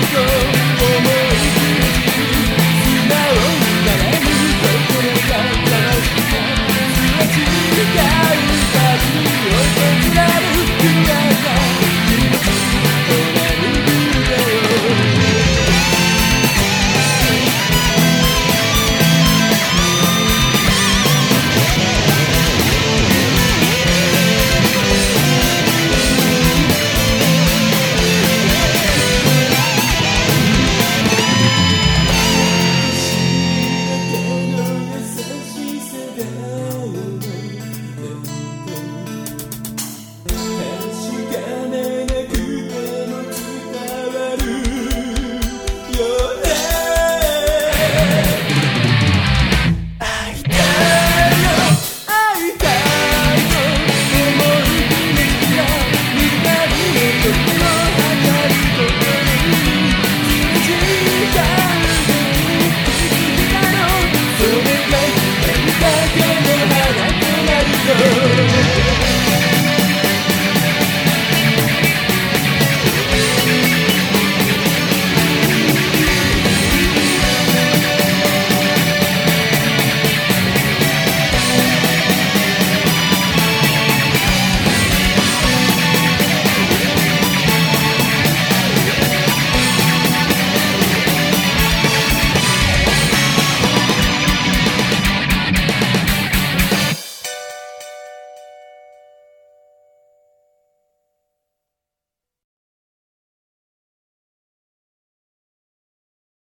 let go